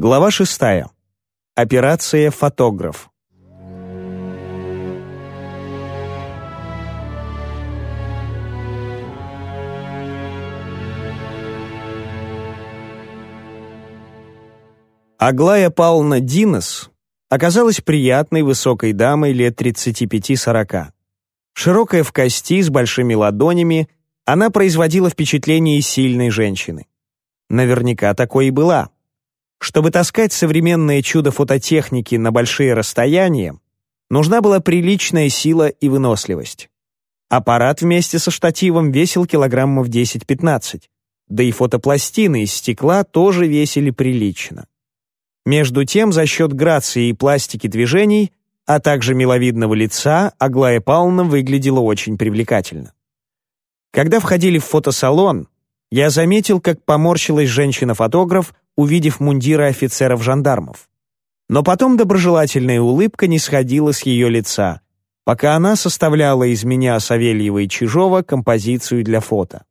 Глава шестая. Операция «Фотограф». Аглая Павловна Динос оказалась приятной высокой дамой лет 35-40. Широкая в кости, с большими ладонями, она производила впечатление сильной женщины. Наверняка такой и была. Чтобы таскать современное чудо фототехники на большие расстояния, нужна была приличная сила и выносливость. Аппарат вместе со штативом весил килограммов 10-15, да и фотопластины из стекла тоже весили прилично. Между тем, за счет грации и пластики движений, а также миловидного лица, Аглая Павловна выглядела очень привлекательно. Когда входили в фотосалон, я заметил, как поморщилась женщина-фотограф, увидев мундиры офицеров-жандармов. Но потом доброжелательная улыбка не сходила с ее лица, пока она составляла из меня Савельева и Чижова композицию для фото.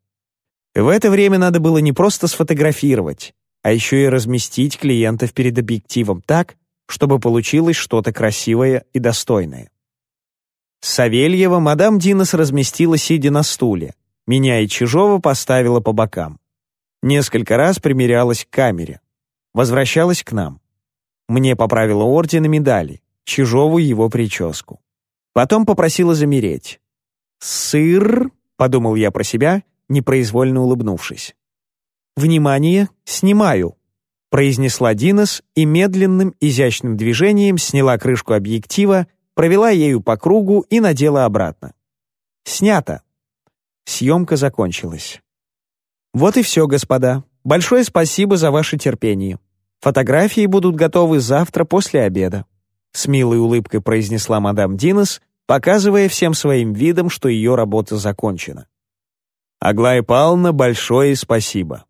В это время надо было не просто сфотографировать, а еще и разместить клиентов перед объективом так, чтобы получилось что-то красивое и достойное. Савельева мадам Динос разместила, сидя на стуле. Меня и Чижова поставила по бокам. Несколько раз примерялась к камере. Возвращалась к нам. Мне поправила орден и медали, Чижову его прическу. Потом попросила замереть. «Сыр», — подумал я про себя, непроизвольно улыбнувшись. «Внимание, снимаю», — произнесла Динос и медленным, изящным движением сняла крышку объектива, провела ею по кругу и надела обратно. «Снято». Съемка закончилась. Вот и все, господа. Большое спасибо за ваше терпение. Фотографии будут готовы завтра после обеда. С милой улыбкой произнесла мадам Динос, показывая всем своим видом, что ее работа закончена. Аглая Павловна, большое спасибо.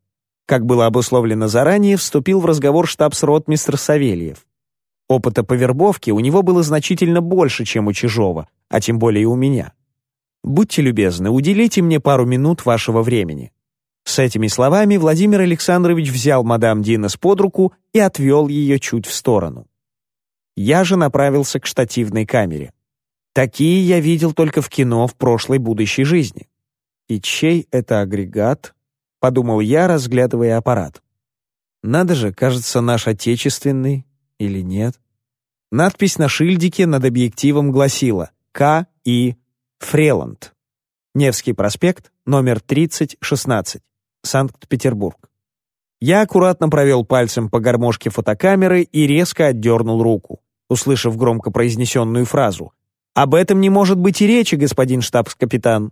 Как было обусловлено заранее, вступил в разговор штабс-ротмистр Савельев. Опыта по вербовке у него было значительно больше, чем у Чижова, а тем более у меня. Будьте любезны, уделите мне пару минут вашего времени. С этими словами Владимир Александрович взял мадам Динес под руку и отвел ее чуть в сторону. Я же направился к штативной камере. Такие я видел только в кино в прошлой будущей жизни. И чей это агрегат? Подумал я, разглядывая аппарат. Надо же, кажется, наш отечественный или нет? Надпись на шильдике над объективом гласила «К. И. Фреланд». Невский проспект, номер 3016. Санкт-Петербург. Я аккуратно провел пальцем по гармошке фотокамеры и резко отдернул руку, услышав громко произнесенную фразу «Об этом не может быть и речи, господин штабс-капитан».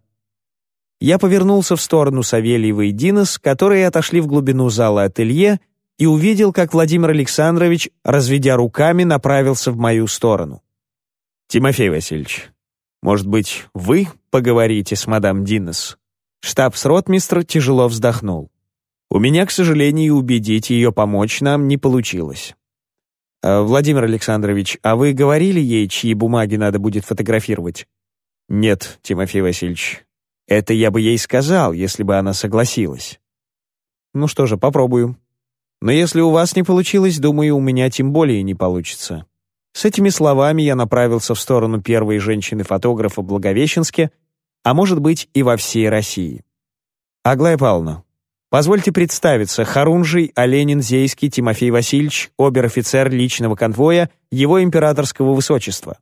Я повернулся в сторону Савельева и Динос, которые отошли в глубину зала ателье, и увидел, как Владимир Александрович, разведя руками, направился в мою сторону. «Тимофей Васильевич, может быть, вы поговорите с мадам Динос?» Штабс-ротмистр тяжело вздохнул. «У меня, к сожалению, убедить ее помочь нам не получилось». «Э, «Владимир Александрович, а вы говорили ей, чьи бумаги надо будет фотографировать?» «Нет, Тимофей Васильевич. Это я бы ей сказал, если бы она согласилась». «Ну что же, попробую. Но если у вас не получилось, думаю, у меня тем более не получится». С этими словами я направился в сторону первой женщины-фотографа Благовещенске, а может быть и во всей России. Аглая Павловна, позвольте представиться, Харунжий Оленин Зейский Тимофей Васильевич, обер-офицер личного конвоя Его Императорского Высочества.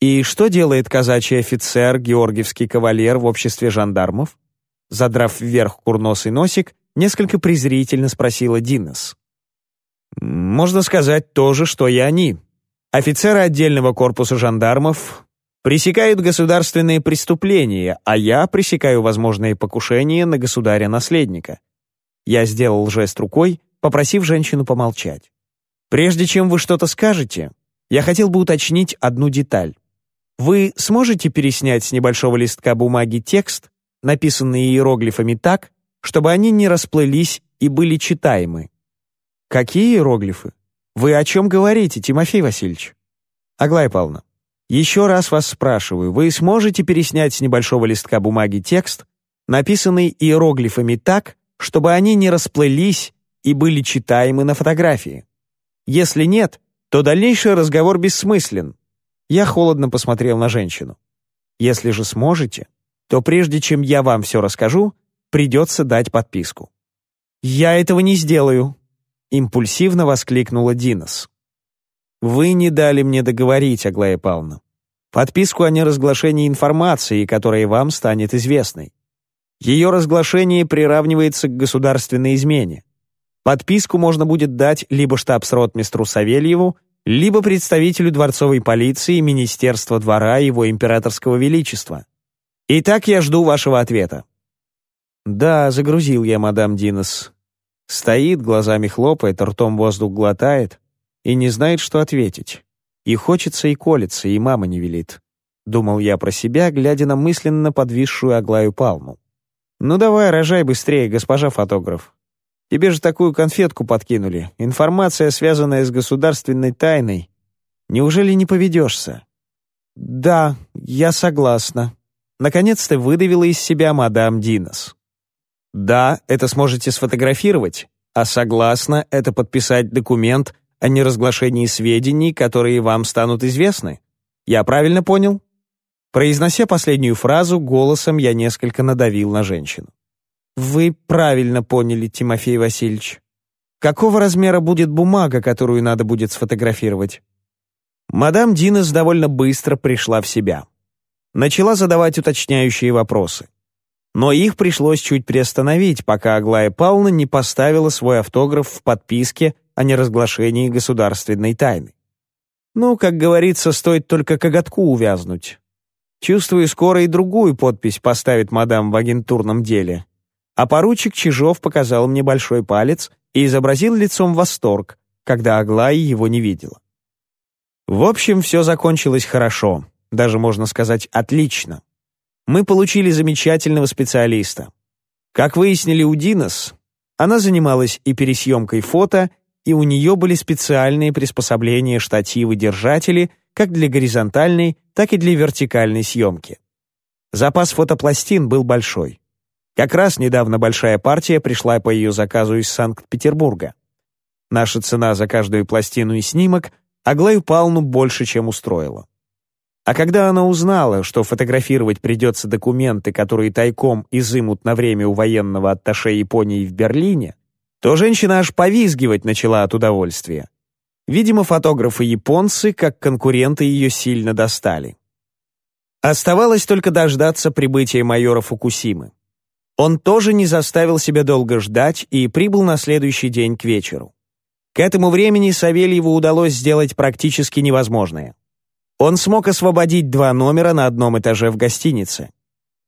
И что делает казачий офицер, георгиевский кавалер в обществе жандармов? Задрав вверх курносый носик, несколько презрительно спросила Динес. «Можно сказать то же, что и они. Офицеры отдельного корпуса жандармов, Пресекают государственные преступления, а я пресекаю возможные покушения на государя-наследника. Я сделал жест рукой, попросив женщину помолчать. Прежде чем вы что-то скажете, я хотел бы уточнить одну деталь. Вы сможете переснять с небольшого листка бумаги текст, написанный иероглифами так, чтобы они не расплылись и были читаемы? Какие иероглифы? Вы о чем говорите, Тимофей Васильевич? Аглая Павловна, еще раз вас спрашиваю, вы сможете переснять с небольшого листка бумаги текст, написанный иероглифами так, чтобы они не расплылись и были читаемы на фотографии? Если нет, то дальнейший разговор бессмыслен. Я холодно посмотрел на женщину. Если же сможете, то прежде чем я вам все расскажу, придется дать подписку. «Я этого не сделаю», — импульсивно воскликнула Динос. «Вы не дали мне договорить, Аглая Павловна. Подписку о неразглашении информации, которая вам станет известной. Ее разглашение приравнивается к государственной измене. Подписку можно будет дать либо штабс-ротмистру Савельеву, либо представителю дворцовой полиции Министерства двора Его Императорского Величества. Итак, я жду вашего ответа. Да, загрузил я мадам Динос. Стоит, глазами хлопает, ртом воздух глотает и не знает, что ответить. И хочется, и колется, и мама не велит. Думал я про себя, глядя на мысленно подвисшую Аглаю Палму. «Ну давай, рожай быстрее, госпожа фотограф. Тебе же такую конфетку подкинули. Информация, связанная с государственной тайной. Неужели не поведешься?» «Да, я согласна». Наконец-то выдавила из себя мадам Динос. «Да, это сможете сфотографировать, а согласна это подписать документ о неразглашении сведений, которые вам станут известны. Я правильно понял?» Произнося последнюю фразу, голосом я несколько надавил на женщину. «Вы правильно поняли, Тимофей Васильевич. Какого размера будет бумага, которую надо будет сфотографировать?» Мадам Динес довольно быстро пришла в себя. Начала задавать уточняющие вопросы. Но их пришлось чуть приостановить, пока Аглая Павловна не поставила свой автограф в подписке о неразглашении государственной тайны. Ну, как говорится, стоит только коготку увязнуть. Чувствую, скоро и другую подпись поставит мадам в агентурном деле. А поручик Чижов показал мне большой палец и изобразил лицом восторг, когда Аглая его не видела. В общем, все закончилось хорошо, даже можно сказать отлично. Мы получили замечательного специалиста. Как выяснили у Динос, она занималась и пересъемкой фото, и у нее были специальные приспособления штативы-держатели как для горизонтальной, так и для вертикальной съемки. Запас фотопластин был большой. Как раз недавно большая партия пришла по ее заказу из Санкт-Петербурга. Наша цена за каждую пластину и снимок Аглаю Павловну больше, чем устроила. А когда она узнала, что фотографировать придется документы, которые тайком изымут на время у военного атташе Японии в Берлине, то женщина аж повизгивать начала от удовольствия. Видимо, фотографы-японцы, как конкуренты, ее сильно достали. Оставалось только дождаться прибытия майора Фукусимы. Он тоже не заставил себя долго ждать и прибыл на следующий день к вечеру. К этому времени Савельеву удалось сделать практически невозможное. Он смог освободить два номера на одном этаже в гостинице.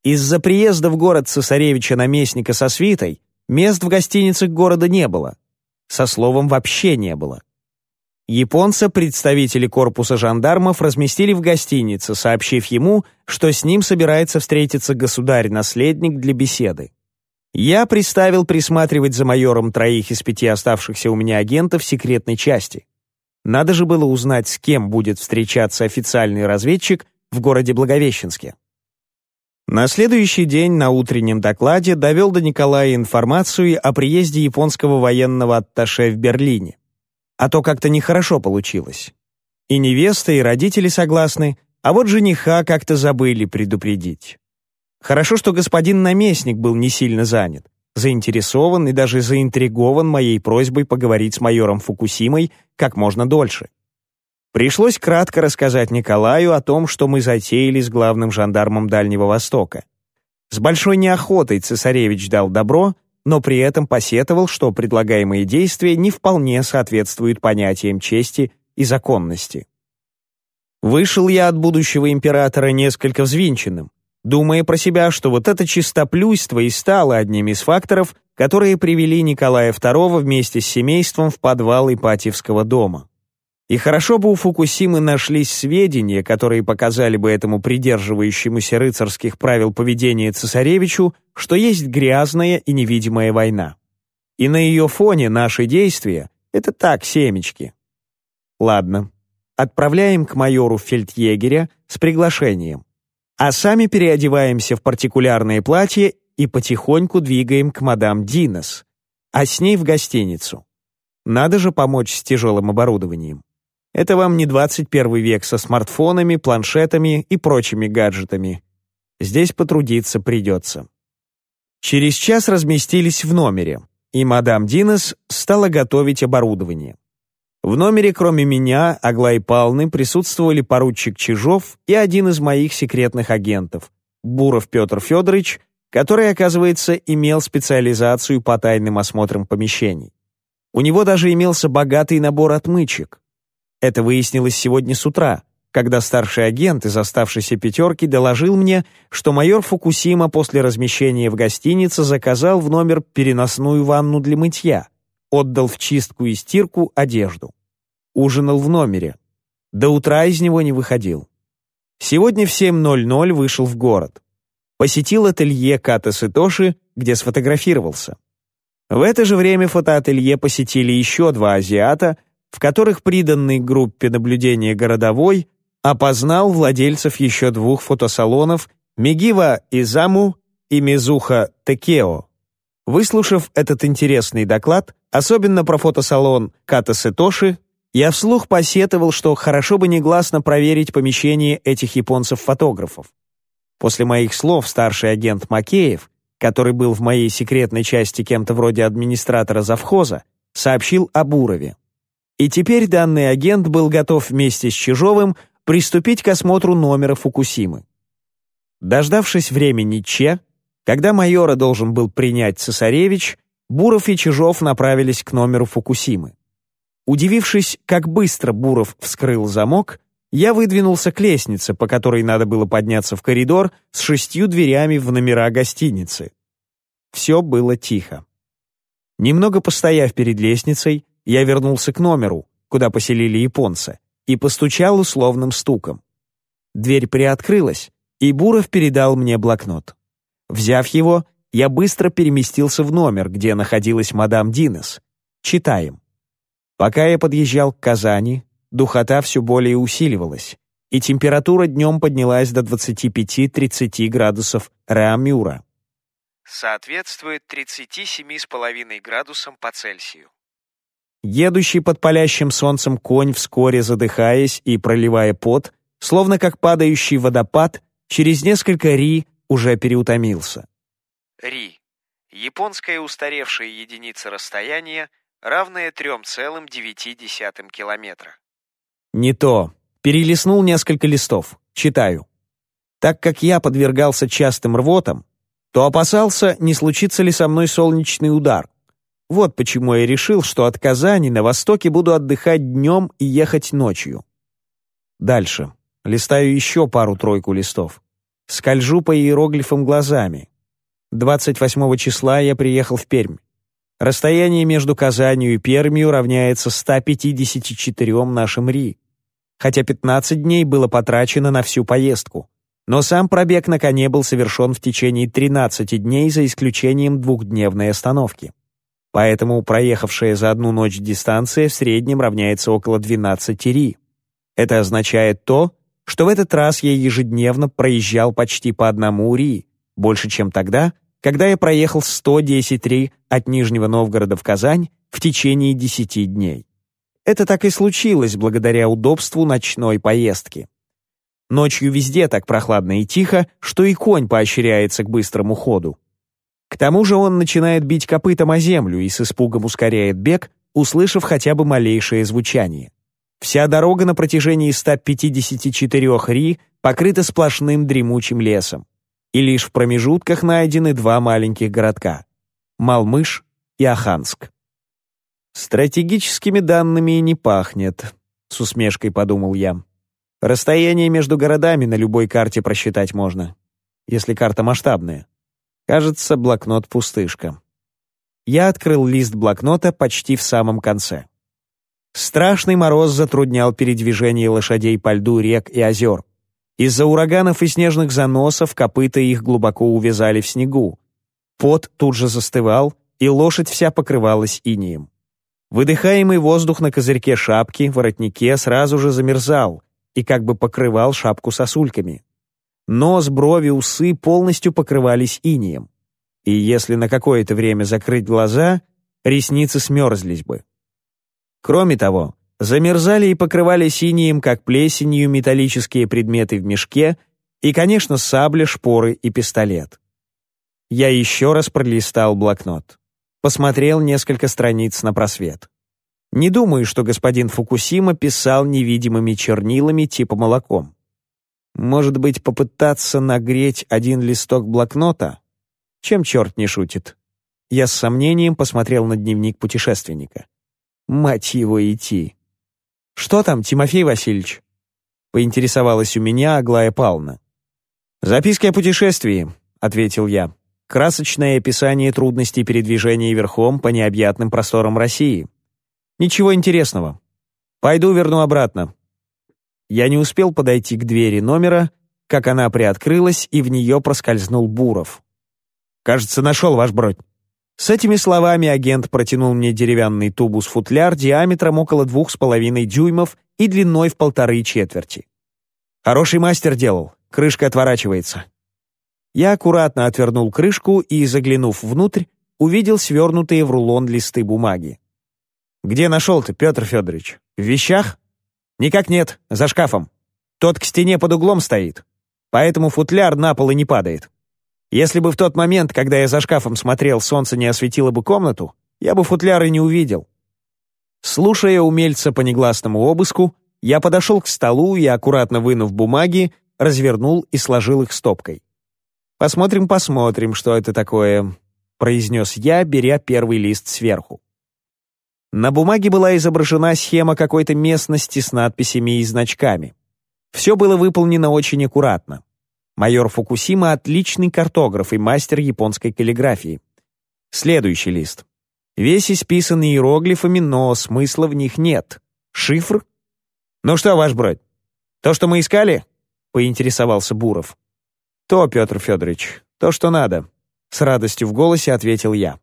Из-за приезда в город цесаревича-наместника со свитой Мест в гостиницах города не было. Со словом «вообще не было». Японца представители корпуса жандармов разместили в гостинице, сообщив ему, что с ним собирается встретиться государь-наследник для беседы. Я приставил присматривать за майором троих из пяти оставшихся у меня агентов секретной части. Надо же было узнать, с кем будет встречаться официальный разведчик в городе Благовещенске. На следующий день на утреннем докладе довел до Николая информацию о приезде японского военного атташе в Берлине. А то как-то нехорошо получилось. И невеста, и родители согласны, а вот жениха как-то забыли предупредить. Хорошо, что господин наместник был не сильно занят, заинтересован и даже заинтригован моей просьбой поговорить с майором Фукусимой как можно дольше. Пришлось кратко рассказать Николаю о том, что мы затеяли с главным жандармом Дальнего Востока. С большой неохотой цесаревич дал добро, но при этом посетовал, что предлагаемые действия не вполне соответствуют понятиям чести и законности. Вышел я от будущего императора несколько взвинченным, думая про себя, что вот это чистоплюйство и стало одним из факторов, которые привели Николая II вместе с семейством в подвал Ипатьевского дома. И хорошо бы у Фукусимы нашлись сведения, которые показали бы этому придерживающемуся рыцарских правил поведения цесаревичу, что есть грязная и невидимая война. И на ее фоне наши действия — это так, семечки. Ладно, отправляем к майору фельдъегеря с приглашением, а сами переодеваемся в партикулярные платья и потихоньку двигаем к мадам Динос, а с ней в гостиницу. Надо же помочь с тяжелым оборудованием. Это вам не 21 век со смартфонами, планшетами и прочими гаджетами. Здесь потрудиться придется. Через час разместились в номере, и мадам Динес стала готовить оборудование. В номере, кроме меня, Аглай Павловны, присутствовали поручик Чижов и один из моих секретных агентов, Буров Петр Федорович, который, оказывается, имел специализацию по тайным осмотрам помещений. У него даже имелся богатый набор отмычек. Это выяснилось сегодня с утра, когда старший агент из оставшейся пятерки доложил мне, что майор Фукусима после размещения в гостинице заказал в номер переносную ванну для мытья, отдал в чистку и стирку одежду. Ужинал в номере. До утра из него не выходил. Сегодня в 7.00 вышел в город. Посетил ателье Ката Сытоши, где сфотографировался. В это же время фотоателье посетили еще два азиата, в которых приданный группе наблюдения городовой опознал владельцев еще двух фотосалонов Мегива Изаму и Мизуха Текео. Выслушав этот интересный доклад, особенно про фотосалон Ката Сетоши, я вслух посетовал, что хорошо бы негласно проверить помещение этих японцев-фотографов. После моих слов старший агент Макеев, который был в моей секретной части кем-то вроде администратора завхоза, сообщил о Бурове. И теперь данный агент был готов вместе с Чижовым приступить к осмотру номера Фукусимы. Дождавшись времени Че, когда майора должен был принять цесаревич, Буров и Чижов направились к номеру Фукусимы. Удивившись, как быстро Буров вскрыл замок, я выдвинулся к лестнице, по которой надо было подняться в коридор с шестью дверями в номера гостиницы. Все было тихо. Немного постояв перед лестницей, я вернулся к номеру, куда поселили японца, и постучал условным стуком. Дверь приоткрылась, и Буров передал мне блокнот. Взяв его, я быстро переместился в номер, где находилась мадам Динес. Читаем. Пока я подъезжал к Казани, духота все более усиливалась, и температура днем поднялась до 25-30 градусов Реамюра. Соответствует 37,5 градусам по Цельсию. Едущий под палящим солнцем конь, вскоре задыхаясь и проливая пот, словно как падающий водопад, через несколько ри уже переутомился. Ри. Японская устаревшая единица расстояния, равная 3,9 километра. Не то. Перелистнул несколько листов. Читаю. Так как я подвергался частым рвотам, то опасался, не случится ли со мной солнечный удар. Вот почему я решил, что от Казани на востоке буду отдыхать днем и ехать ночью. Дальше. Листаю еще пару-тройку листов. Скольжу по иероглифам глазами. 28 числа я приехал в Пермь. Расстояние между Казанью и Пермью равняется 154 нашим Ри. Хотя 15 дней было потрачено на всю поездку. Но сам пробег на коне был совершен в течение 13 дней за исключением двухдневной остановки. Поэтому проехавшая за одну ночь дистанция в среднем равняется около 12 Ри. Это означает то, что в этот раз я ежедневно проезжал почти по одному УРИ, больше, чем тогда, когда я проехал 110 ри от Нижнего Новгорода в Казань в течение 10 дней. Это так и случилось благодаря удобству ночной поездки. Ночью везде так прохладно и тихо, что и конь поощряется к быстрому ходу. К тому же он начинает бить копытом о землю и с испугом ускоряет бег, услышав хотя бы малейшее звучание. Вся дорога на протяжении 154 ри покрыта сплошным дремучим лесом. И лишь в промежутках найдены два маленьких городка — Малмыш и Аханск. «Стратегическими данными не пахнет», — с усмешкой подумал я. «Расстояние между городами на любой карте просчитать можно, если карта масштабная. Кажется, блокнот пустышка». Я открыл лист блокнота почти в самом конце. Страшный мороз затруднял передвижение лошадей по льду рек и озер. Из-за ураганов и снежных заносов копыта их глубоко увязали в снегу. Пот тут же застывал, и лошадь вся покрывалась инием. Выдыхаемый воздух на козырьке шапки, воротнике сразу же замерзал и как бы покрывал шапку сосульками. Нос, брови, усы полностью покрывались инием. И если на какое-то время закрыть глаза, ресницы смерзлись бы. Кроме того, замерзали и покрывали синим, как плесенью, металлические предметы в мешке и, конечно, сабля, шпоры и пистолет. Я еще раз пролистал блокнот. Посмотрел несколько страниц на просвет. Не думаю, что господин Фукусима писал невидимыми чернилами типа молоком. Может быть, попытаться нагреть один листок блокнота? Чем черт не шутит? Я с сомнением посмотрел на дневник путешественника. Мать его идти. «Что там, Тимофей Васильевич?» Поинтересовалась у меня Аглая Павловна. «Записки о путешествии», — ответил я. «Красочное описание трудностей передвижения верхом по необъятным просторам России. Ничего интересного. Пойду верну обратно». Я не успел подойти к двери номера, как она приоткрылась, и в нее проскользнул Буров. «Кажется, нашел ваш бродь». С этими словами агент протянул мне деревянный тубус-футляр диаметром около двух с половиной дюймов и длиной в полторы четверти. «Хороший мастер делал, крышка отворачивается». Я аккуратно отвернул крышку и, заглянув внутрь, увидел свернутые в рулон листы бумаги. «Где нашел ты, Петр Федорович? В вещах?» «Никак нет, за шкафом. Тот к стене под углом стоит, поэтому футляр на пол и не падает. Если бы в тот момент, когда я за шкафом смотрел, солнце не осветило бы комнату, я бы футляр и не увидел». Слушая умельца по негласному обыску, я подошел к столу и, аккуратно вынув бумаги, развернул и сложил их стопкой. «Посмотрим, посмотрим, что это такое», — произнес я, беря первый лист сверху. На бумаге была изображена схема какой-то местности с надписями и значками. Все было выполнено очень аккуратно. Майор Фукусима — отличный картограф и мастер японской каллиграфии. Следующий лист. Весь исписан иероглифами, но смысла в них нет. Шифр? «Ну что, ваш бродь, то, что мы искали?» — поинтересовался Буров. «То, Петр Федорович, то, что надо», — с радостью в голосе ответил я.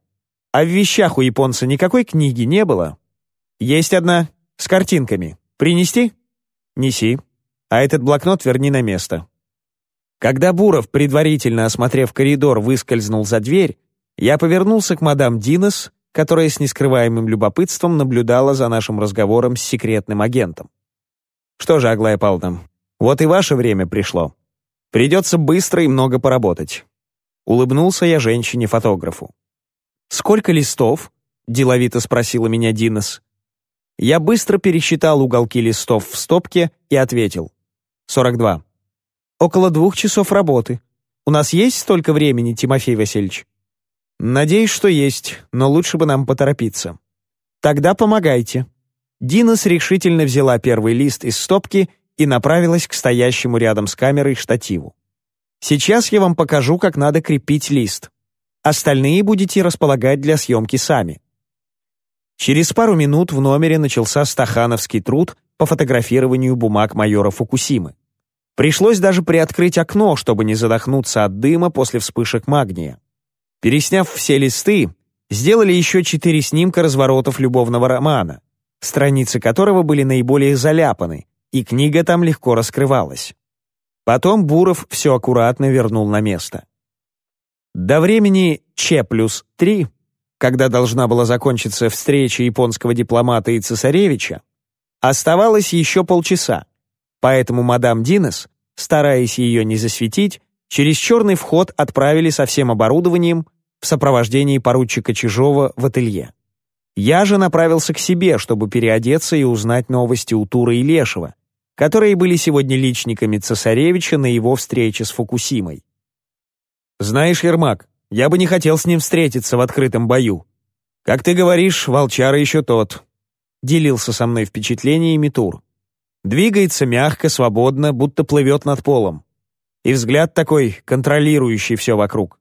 А в вещах у японца никакой книги не было? Есть одна, с картинками. Принести? Неси. А этот блокнот верни на место. Когда Буров, предварительно осмотрев коридор, выскользнул за дверь, я повернулся к мадам Динес, которая с нескрываемым любопытством наблюдала за нашим разговором с секретным агентом. «Что же, Аглая Павловна, вот и ваше время пришло. Придется быстро и много поработать». Улыбнулся я женщине-фотографу. «Сколько листов?» — деловито спросила меня Динес. Я быстро пересчитал уголки листов в стопке и ответил. «Сорок два». «Около двух часов работы. У нас есть столько времени, Тимофей Васильевич?» «Надеюсь, что есть, но лучше бы нам поторопиться». «Тогда помогайте». Динес решительно взяла первый лист из стопки и направилась к стоящему рядом с камерой штативу. «Сейчас я вам покажу, как надо крепить лист». Остальные будете располагать для съемки сами. Через пару минут в номере начался стахановский труд по фотографированию бумаг майора Фукусимы. Пришлось даже приоткрыть окно, чтобы не задохнуться от дыма после вспышек магния. Пересняв все листы, сделали еще четыре снимка разворотов любовного романа, страницы которого были наиболее заляпаны, и книга там легко раскрывалась. Потом Буров все аккуратно вернул на место. До времени Ч плюс 3, когда должна была закончиться встреча японского дипломата и цесаревича, оставалось еще полчаса, поэтому мадам Динес, стараясь ее не засветить, через черный вход отправили со всем оборудованием в сопровождении поручика Чижова в ателье. Я же направился к себе, чтобы переодеться и узнать новости у Тура и Лешего, которые были сегодня личниками цесаревича на его встрече с Фукусимой. «Знаешь, Ермак, я бы не хотел с ним встретиться в открытом бою. Как ты говоришь, волчара еще тот». Делился со мной впечатлениями Тур. Двигается мягко, свободно, будто плывет над полом. И взгляд такой, контролирующий все вокруг.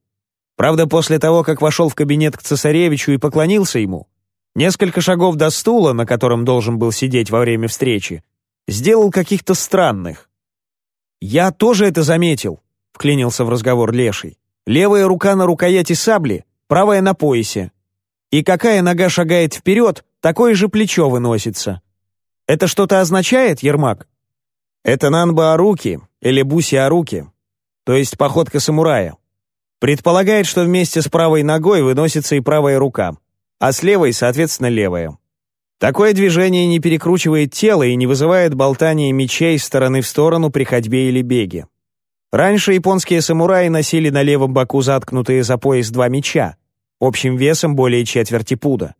Правда, после того, как вошел в кабинет к цесаревичу и поклонился ему, несколько шагов до стула, на котором должен был сидеть во время встречи, сделал каких-то странных. «Я тоже это заметил», — вклинился в разговор Леший. Левая рука на рукояти сабли, правая на поясе. И какая нога шагает вперед, такое же плечо выносится. Это что-то означает, Ермак? Это нанба-аруки или буси-аруки, то есть походка самурая. Предполагает, что вместе с правой ногой выносится и правая рука, а с левой, соответственно, левая. Такое движение не перекручивает тело и не вызывает болтания мечей стороны в сторону при ходьбе или беге. Раньше японские самураи носили на левом боку заткнутые за пояс два меча, общим весом более четверти пуда.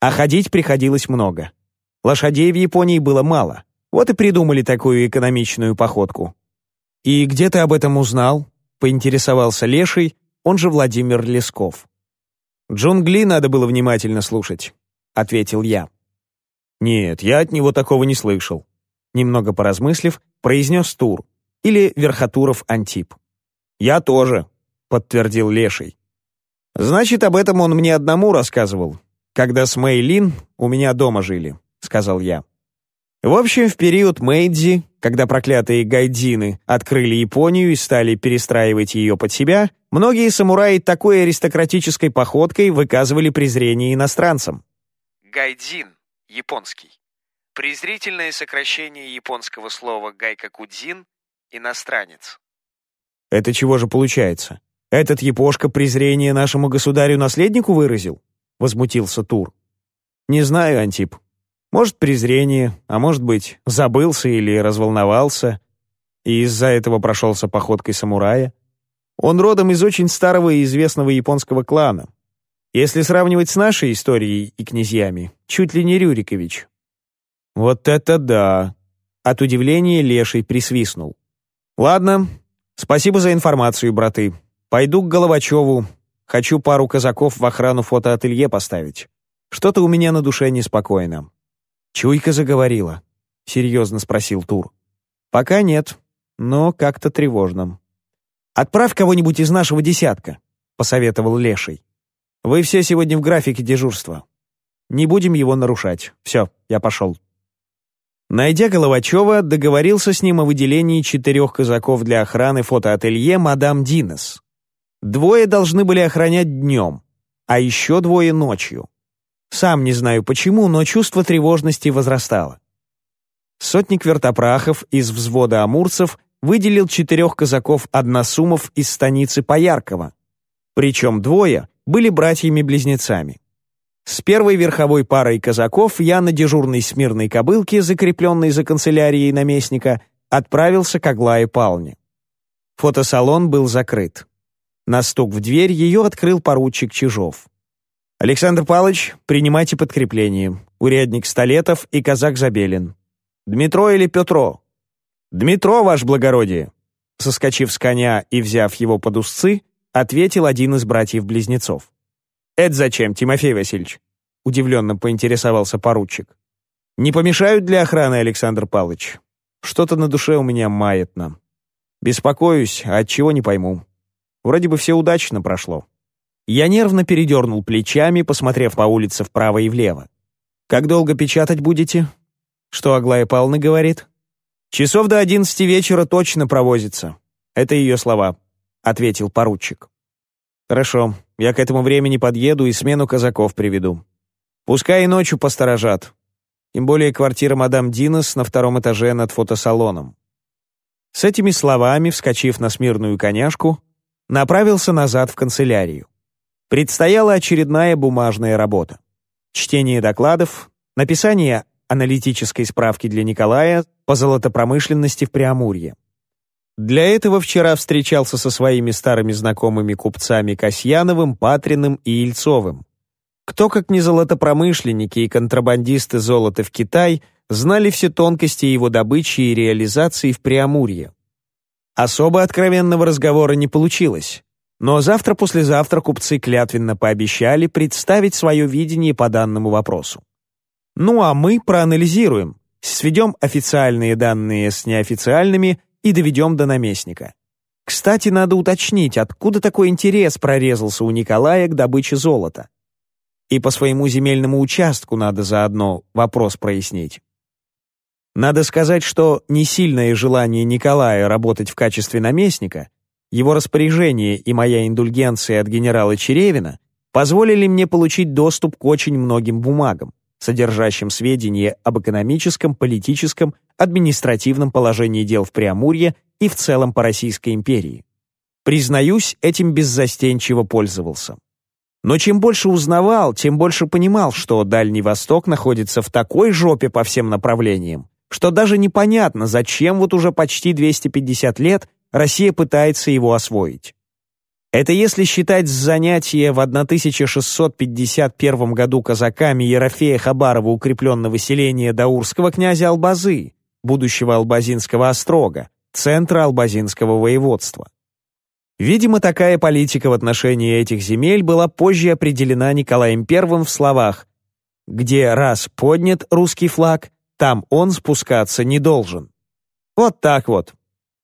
А ходить приходилось много. Лошадей в Японии было мало, вот и придумали такую экономичную походку. «И где ты об этом узнал?» — поинтересовался Леший, он же Владимир Лесков. «Джунгли надо было внимательно слушать», — ответил я. «Нет, я от него такого не слышал», — немного поразмыслив, произнес Тур или Верхотуров Антип. «Я тоже», — подтвердил Леший. «Значит, об этом он мне одному рассказывал, когда с Мэйлин у меня дома жили», — сказал я. В общем, в период Мэйдзи, когда проклятые гайдзины открыли Японию и стали перестраивать ее под себя, многие самураи такой аристократической походкой выказывали презрение иностранцам. Гайдзин, японский. Презрительное сокращение японского слова гайкакудзин Иностранец. Это чего же получается? Этот япошка презрение нашему государю-наследнику выразил? Возмутился Тур. Не знаю, Антип. Может, презрение, а может быть, забылся или разволновался, и из-за этого прошелся походкой самурая. Он родом из очень старого и известного японского клана. Если сравнивать с нашей историей и князьями, чуть ли не Рюрикович. Вот это да! От удивления Леший присвистнул. «Ладно, спасибо за информацию, браты. Пойду к Головачеву. Хочу пару казаков в охрану фотоателье поставить. Что-то у меня на душе неспокойно». «Чуйка заговорила?» — серьезно спросил Тур. «Пока нет, но как-то тревожно». «Отправь кого-нибудь из нашего десятка», — посоветовал Леший. «Вы все сегодня в графике дежурства. Не будем его нарушать. Все, я пошел». Найдя Головачева, договорился с ним о выделении четырех казаков для охраны фотоателье «Мадам Динес». Двое должны были охранять днем, а еще двое ночью. Сам не знаю почему, но чувство тревожности возрастало. Сотник Вертопрахов из взвода амурцев выделил четырех казаков-односумов из станицы Пояркова. Причем двое были братьями-близнецами. С первой верховой парой казаков я на дежурной смирной кобылке, закрепленной за канцелярией наместника, отправился к Аглае Палне. Фотосалон был закрыт. На стук в дверь ее открыл поручик Чижов. «Александр Павлович, принимайте подкрепление. Урядник Столетов и казак Забелин. Дмитро или Петро?» «Дмитро, ваше благородие!» Соскочив с коня и взяв его под узцы, ответил один из братьев-близнецов. «Это зачем, Тимофей Васильевич?» — удивленно поинтересовался поручик. «Не помешают для охраны, Александр Павлович? Что-то на душе у меня маятно. Беспокоюсь, а от чего не пойму. Вроде бы все удачно прошло». Я нервно передернул плечами, посмотрев по улице вправо и влево. «Как долго печатать будете?» «Что Аглая Павловна говорит?» «Часов до одиннадцати вечера точно провозится». Это ее слова, — ответил поручик. «Хорошо, я к этому времени подъеду и смену казаков приведу. Пускай и ночью посторожат. Тем более квартира мадам Динос на втором этаже над фотосалоном». С этими словами, вскочив на смирную коняшку, направился назад в канцелярию. Предстояла очередная бумажная работа. Чтение докладов, написание аналитической справки для Николая по золотопромышленности в Преамурье. Для этого вчера встречался со своими старыми знакомыми купцами Касьяновым, Патриным и Ельцовым. Кто, как не золотопромышленники и контрабандисты золота в Китай, знали все тонкости его добычи и реализации в Преамурье. Особо откровенного разговора не получилось, но завтра-послезавтра купцы клятвенно пообещали представить свое видение по данному вопросу. Ну а мы проанализируем, сведем официальные данные с неофициальными – и доведем до наместника. Кстати, надо уточнить, откуда такой интерес прорезался у Николая к добыче золота. И по своему земельному участку надо заодно вопрос прояснить. Надо сказать, что несильное желание Николая работать в качестве наместника, его распоряжение и моя индульгенция от генерала Черевина позволили мне получить доступ к очень многим бумагам, содержащим сведения об экономическом, политическом административном положении дел в Преамурье и в целом по Российской империи. Признаюсь, этим беззастенчиво пользовался. Но чем больше узнавал, тем больше понимал, что Дальний Восток находится в такой жопе по всем направлениям, что даже непонятно, зачем вот уже почти 250 лет Россия пытается его освоить. Это если считать занятие в 1651 году казаками Ерофея Хабарова укрепленного селения Даурского князя Албазы, будущего Албазинского острога, центра Албазинского воеводства. Видимо, такая политика в отношении этих земель была позже определена Николаем I в словах «Где раз поднят русский флаг, там он спускаться не должен». Вот так вот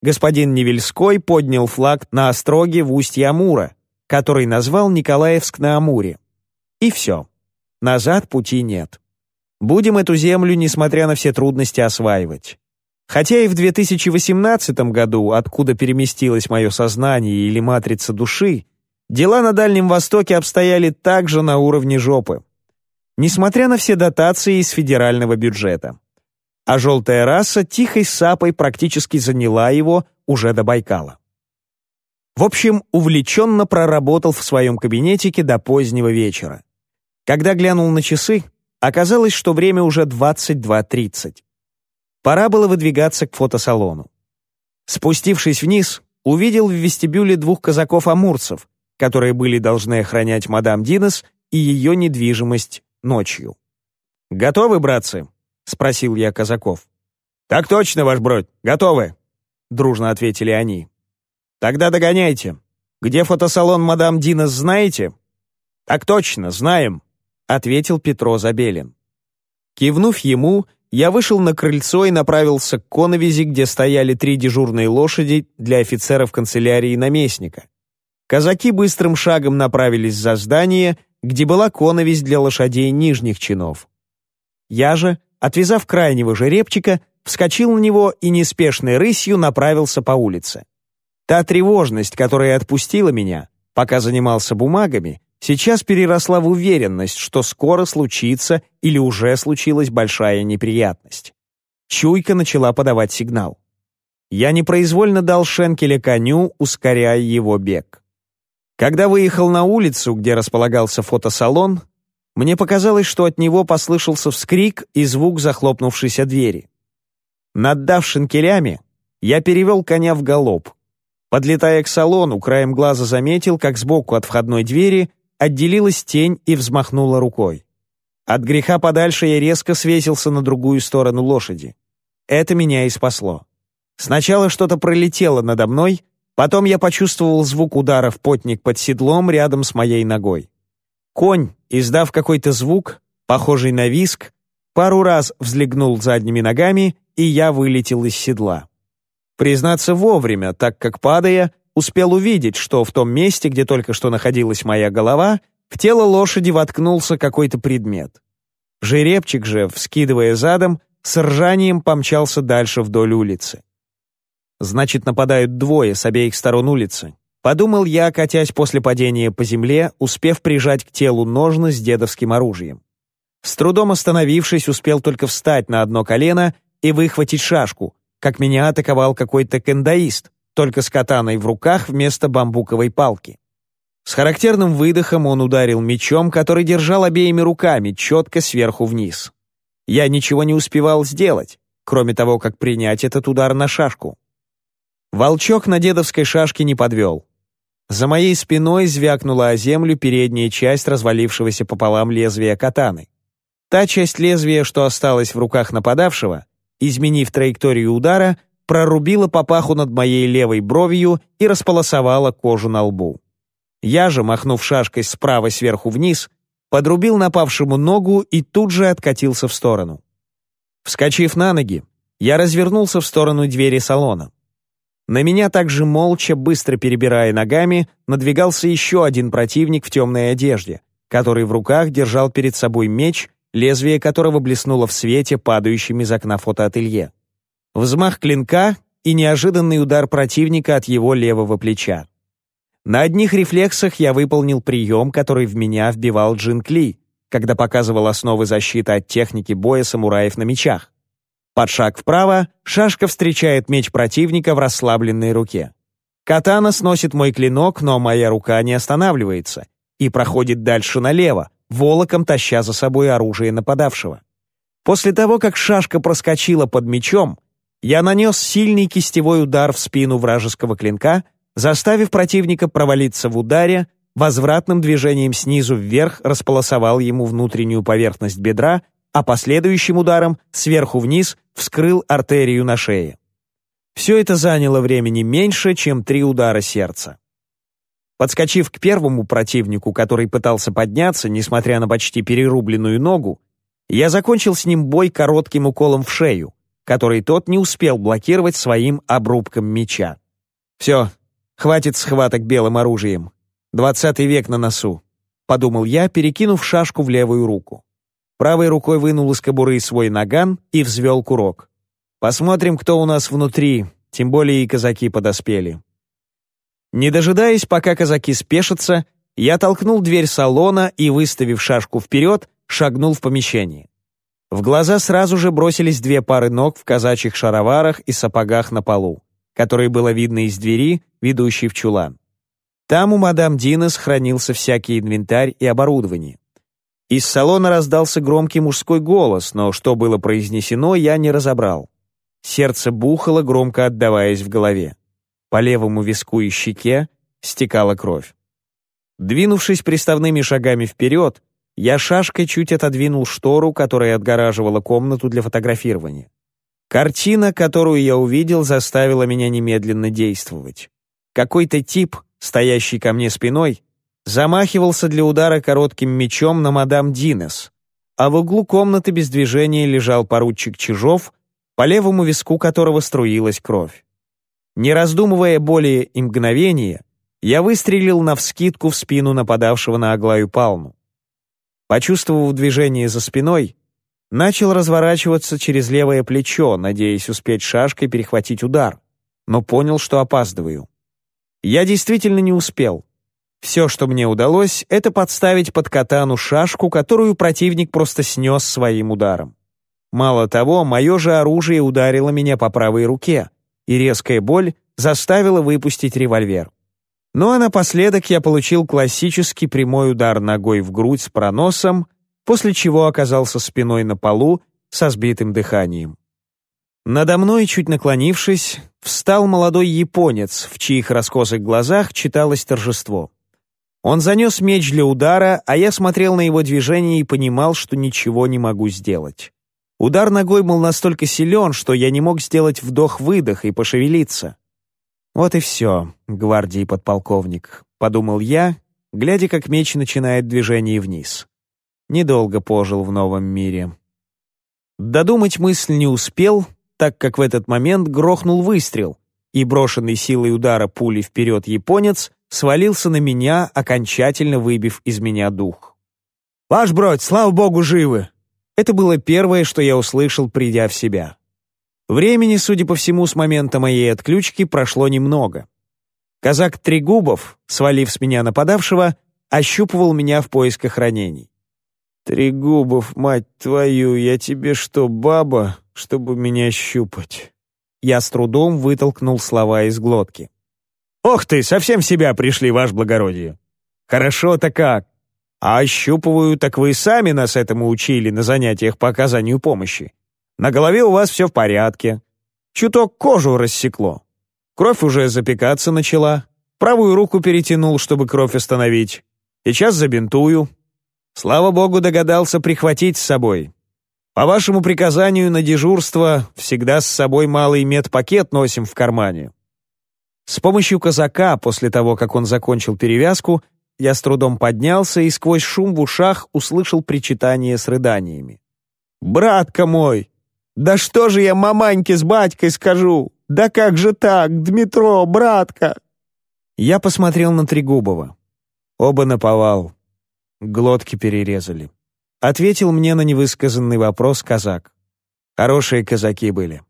господин Невельской поднял флаг на остроге в устье Амура, который назвал Николаевск на Амуре. И все. Назад пути нет. Будем эту землю, несмотря на все трудности, осваивать. Хотя и в 2018 году, откуда переместилось мое сознание или матрица души, дела на Дальнем Востоке обстояли также на уровне жопы. Несмотря на все дотации из федерального бюджета а желтая раса тихой сапой практически заняла его уже до Байкала. В общем, увлеченно проработал в своем кабинетике до позднего вечера. Когда глянул на часы, оказалось, что время уже 22.30. Пора было выдвигаться к фотосалону. Спустившись вниз, увидел в вестибюле двух казаков-амурцев, которые были должны охранять мадам Динес и ее недвижимость ночью. «Готовы, братцы?» — спросил я казаков. «Так точно, ваш бродь, готовы!» — дружно ответили они. «Тогда догоняйте. Где фотосалон мадам Динас, знаете?» «Так точно, знаем», — ответил Петро Забелин. Кивнув ему, я вышел на крыльцо и направился к коновизи, где стояли три дежурные лошади для офицеров канцелярии наместника. Казаки быстрым шагом направились за здание, где была коновизь для лошадей нижних чинов. Я же, отвязав крайнего жеребчика, вскочил на него и неспешной рысью направился по улице. Та тревожность, которая отпустила меня, пока занимался бумагами, сейчас переросла в уверенность, что скоро случится или уже случилась большая неприятность. Чуйка начала подавать сигнал. Я непроизвольно дал шенкеля коню, ускоряя его бег. Когда выехал на улицу, где располагался фотосалон, мне показалось, что от него послышался вскрик и звук захлопнувшейся двери. Наддав шинкелями, я перевел коня в галоп. Подлетая к салону, краем глаза заметил, как сбоку от входной двери отделилась тень и взмахнула рукой. От греха подальше я резко свесился на другую сторону лошади. Это меня и спасло. Сначала что-то пролетело надо мной, потом я почувствовал звук удара в потник под седлом рядом с моей ногой. Конь, издав какой-то звук, похожий на виск, пару раз взлегнул задними ногами, и я вылетел из седла. Признаться вовремя, так как, падая, успел увидеть, что в том месте, где только что находилась моя голова, в тело лошади воткнулся какой-то предмет. Жеребчик же, вскидывая задом, с ржанием помчался дальше вдоль улицы. Значит, нападают двое с обеих сторон улицы. Подумал я, катясь после падения по земле, успев прижать к телу ножны с дедовским оружием. С трудом остановившись, успел только встать на одно колено и выхватить шашку, как меня атаковал какой-то кендаист, только с катаной в руках вместо бамбуковой палки. С характерным выдохом он ударил мечом, который держал обеими руками, четко сверху вниз. Я ничего не успевал сделать, кроме того, как принять этот удар на шашку. Волчок на дедовской шашке не подвел. За моей спиной звякнула о землю передняя часть развалившегося пополам лезвия катаны. Та часть лезвия, что осталась в руках нападавшего, изменив траекторию удара, прорубила папаху над моей левой бровью и располосовала кожу на лбу. Я же, махнув шашкой справа сверху вниз, подрубил напавшему ногу и тут же откатился в сторону. Вскочив на ноги, я развернулся в сторону двери салона. На меня также молча, быстро перебирая ногами, надвигался еще один противник в темной одежде, который в руках держал перед собой меч, лезвие которого блеснуло в свете, падающем из окна фотоателье. Взмах клинка и неожиданный удар противника от его левого плеча. На одних рефлексах я выполнил прием, который в меня вбивал Джин Кли, когда показывал основы защиты от техники боя самураев на мечах. Под шаг вправо шашка встречает меч противника в расслабленной руке. Катана сносит мой клинок, но моя рука не останавливается, и проходит дальше налево, волоком таща за собой оружие нападавшего. После того, как шашка проскочила под мечом, я нанес сильный кистевой удар в спину вражеского клинка, заставив противника провалиться в ударе, возвратным движением снизу вверх располосовал ему внутреннюю поверхность бедра, а последующим ударом сверху вниз вскрыл артерию на шее. Все это заняло времени меньше, чем три удара сердца. Подскочив к первому противнику, который пытался подняться, несмотря на почти перерубленную ногу, я закончил с ним бой коротким уколом в шею, который тот не успел блокировать своим обрубком меча. «Все, хватит схваток белым оружием. Двадцатый век на носу», — подумал я, перекинув шашку в левую руку. Правой рукой вынул из кобуры свой наган и взвел курок. «Посмотрим, кто у нас внутри, тем более и казаки подоспели». Не дожидаясь, пока казаки спешатся, я толкнул дверь салона и, выставив шашку вперед, шагнул в помещение. В глаза сразу же бросились две пары ног в казачьих шароварах и сапогах на полу, которые было видно из двери, ведущей в чулан. Там у мадам Динес хранился всякий инвентарь и оборудование. Из салона раздался громкий мужской голос, но что было произнесено, я не разобрал. Сердце бухало, громко отдаваясь в голове. По левому виску и щеке стекала кровь. Двинувшись приставными шагами вперед, я шашкой чуть отодвинул штору, которая отгораживала комнату для фотографирования. Картина, которую я увидел, заставила меня немедленно действовать. Какой-то тип, стоящий ко мне спиной, замахивался для удара коротким мечом на мадам Динес, а в углу комнаты без движения лежал поручик Чижов, по левому виску которого струилась кровь. Не раздумывая более и мгновение, я выстрелил навскидку в спину нападавшего на Аглаю Палму. Почувствовав движение за спиной, начал разворачиваться через левое плечо, надеясь успеть шашкой перехватить удар, но понял, что опаздываю. Я действительно не успел. Все, что мне удалось, это подставить под катану шашку, которую противник просто снес своим ударом. Мало того, мое же оружие ударило меня по правой руке, и резкая боль заставила выпустить револьвер. Ну а напоследок я получил классический прямой удар ногой в грудь с проносом, после чего оказался спиной на полу со сбитым дыханием. Надо мной, чуть наклонившись, встал молодой японец, в чьих раскосых глазах читалось торжество. Он занес меч для удара, а я смотрел на его движение и понимал, что ничего не могу сделать. Удар ногой был настолько силен, что я не мог сделать вдох-выдох и пошевелиться. «Вот и все, гвардии подполковник», — подумал я, глядя, как меч начинает движение вниз. Недолго пожил в новом мире. Додумать мысль не успел, так как в этот момент грохнул выстрел, и брошенный силой удара пули вперед японец свалился на меня, окончательно выбив из меня дух. «Ваш бродь, слава богу, живы!» Это было первое, что я услышал, придя в себя. Времени, судя по всему, с момента моей отключки прошло немного. Казак Трегубов, свалив с меня нападавшего, ощупывал меня в поисках ранений. «Трегубов, мать твою, я тебе что, баба, чтобы меня щупать?» Я с трудом вытолкнул слова из глотки. «Ох ты, совсем в себя пришли, ваше благородие! Хорошо-то как! А ощупываю, так вы сами нас этому учили на занятиях по оказанию помощи. На голове у вас все в порядке. Чуток кожу рассекло. Кровь уже запекаться начала. Правую руку перетянул, чтобы кровь остановить. Сейчас забинтую. Слава богу, догадался прихватить с собой. По вашему приказанию на дежурство всегда с собой малый медпакет носим в кармане. С помощью казака, после того, как он закончил перевязку, я с трудом поднялся и сквозь шум в ушах услышал причитание с рыданиями. «Братка мой! Да что же я маманьке с батькой скажу? Да как же так, Дмитро, братка?» Я посмотрел на Трегубова. Оба наповал. Глотки перерезали. Ответил мне на невысказанный вопрос казак. Хорошие казаки были.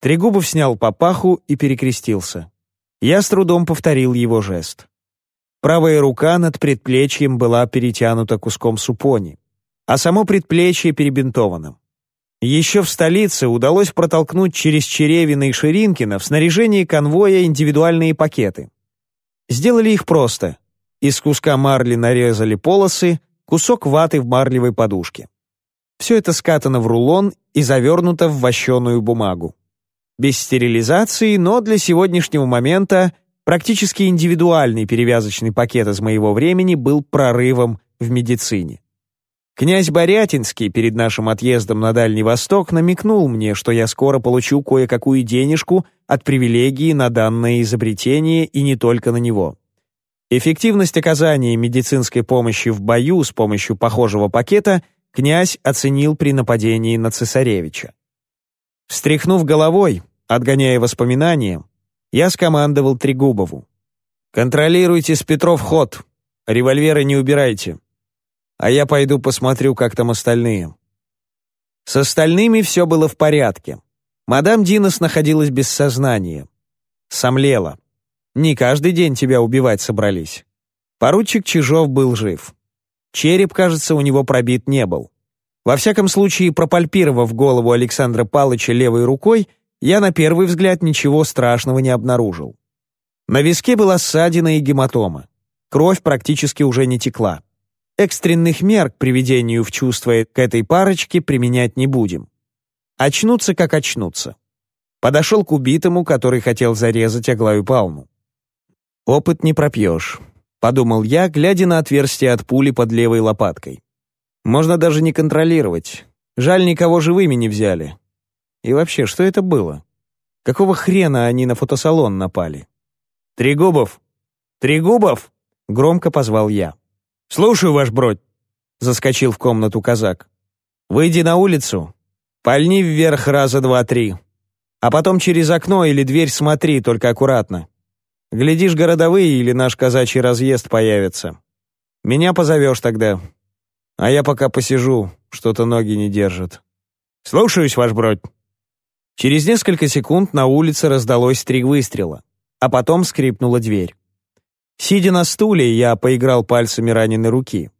Трегубов снял папаху и перекрестился. Я с трудом повторил его жест. Правая рука над предплечьем была перетянута куском супони, а само предплечье перебинтовано. Еще в столице удалось протолкнуть через Черевина и Ширинкина в снаряжении конвоя индивидуальные пакеты. Сделали их просто. Из куска марли нарезали полосы, кусок ваты в марлевой подушке. Все это скатано в рулон и завернуто в вощеную бумагу. Без стерилизации, но для сегодняшнего момента практически индивидуальный перевязочный пакет из моего времени был прорывом в медицине. Князь Борятинский перед нашим отъездом на Дальний Восток намекнул мне, что я скоро получу кое-какую денежку от привилегии на данное изобретение и не только на него. Эффективность оказания медицинской помощи в бою с помощью похожего пакета князь оценил при нападении на цесаревича. Встряхнув головой, отгоняя воспоминания, я скомандовал Трегубову. «Контролируйте с Петров ход, револьверы не убирайте а я пойду посмотрю, как там остальные». С остальными все было в порядке. Мадам Динос находилась без сознания. Сомлела. Не каждый день тебя убивать собрались. Поручик Чижов был жив. Череп, кажется, у него пробит не был. Во всяком случае, пропальпировав голову Александра Палыча левой рукой, я на первый взгляд ничего страшного не обнаружил. На виске была ссадина и гематома. Кровь практически уже не текла. Экстренных мер к приведению в чувство к этой парочке применять не будем. Очнуться как очнуться. Подошел к убитому, который хотел зарезать Аглаю Палну. «Опыт не пропьешь», — подумал я, глядя на отверстие от пули под левой лопаткой. «Можно даже не контролировать. Жаль, никого живыми не взяли. И вообще, что это было? Какого хрена они на фотосалон напали?» «Трегубов! Трегубов!» — громко позвал я. «Слушаю, ваш бродь», — заскочил в комнату казак. «Выйди на улицу, пальни вверх раза два-три, а потом через окно или дверь смотри, только аккуратно. Глядишь, городовые или наш казачий разъезд появятся. Меня позовешь тогда, а я пока посижу, что-то ноги не держат. Слушаюсь, ваш бродь». Через несколько секунд на улице раздалось три выстрела, а потом скрипнула дверь. Сидя на стуле, я поиграл пальцами раненой руки.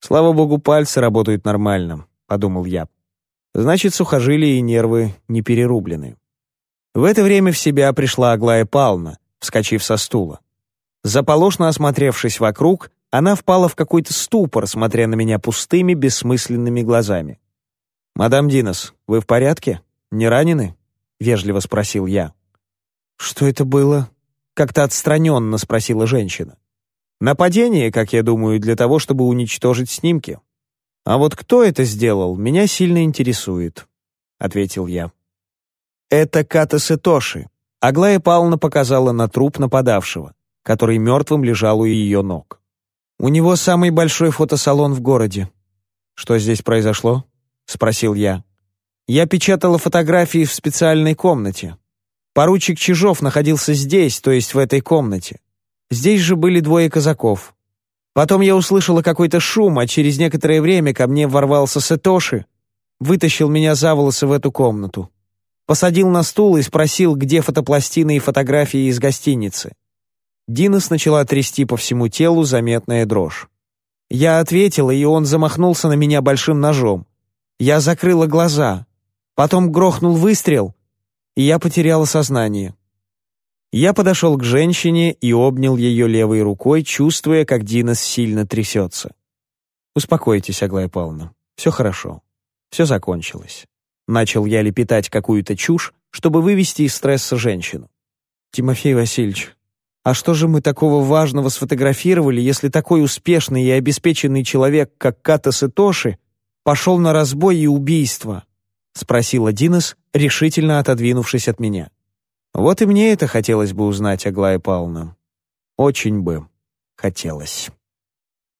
«Слава богу, пальцы работают нормально», — подумал я. «Значит, сухожилия и нервы не перерублены». В это время в себя пришла Аглая Павловна, вскочив со стула. Заполошно осмотревшись вокруг, она впала в какой-то ступор, смотря на меня пустыми, бессмысленными глазами. «Мадам Динос, вы в порядке? Не ранены?» — вежливо спросил я. «Что это было?» Как-то отстраненно спросила женщина. Нападение, как я думаю, для того, чтобы уничтожить снимки. А вот кто это сделал, меня сильно интересует, ответил я. Это Ката Сетоши. Аглая Павловна показала на труп нападавшего, который мертвым лежал у ее ног. У него самый большой фотосалон в городе. Что здесь произошло? Спросил я. Я печатала фотографии в специальной комнате. Поручик Чижов находился здесь, то есть в этой комнате. Здесь же были двое казаков. Потом я услышала какой-то шум, а через некоторое время ко мне ворвался Сетоши, вытащил меня за волосы в эту комнату. Посадил на стул и спросил, где фотопластины и фотографии из гостиницы. Динос начала трясти по всему телу заметная дрожь. Я ответила, и он замахнулся на меня большим ножом. Я закрыла глаза. Потом грохнул выстрел — и я потеряла сознание. Я подошел к женщине и обнял ее левой рукой, чувствуя, как Динос сильно трясется. «Успокойтесь, Аглая Павловна, все хорошо, все закончилось». Начал я лепетать какую-то чушь, чтобы вывести из стресса женщину. «Тимофей Васильевич, а что же мы такого важного сфотографировали, если такой успешный и обеспеченный человек, как Ката Сытоши, пошел на разбой и убийство?» — спросила Динос, решительно отодвинувшись от меня. «Вот и мне это хотелось бы узнать, Аглая Павловна. Очень бы хотелось».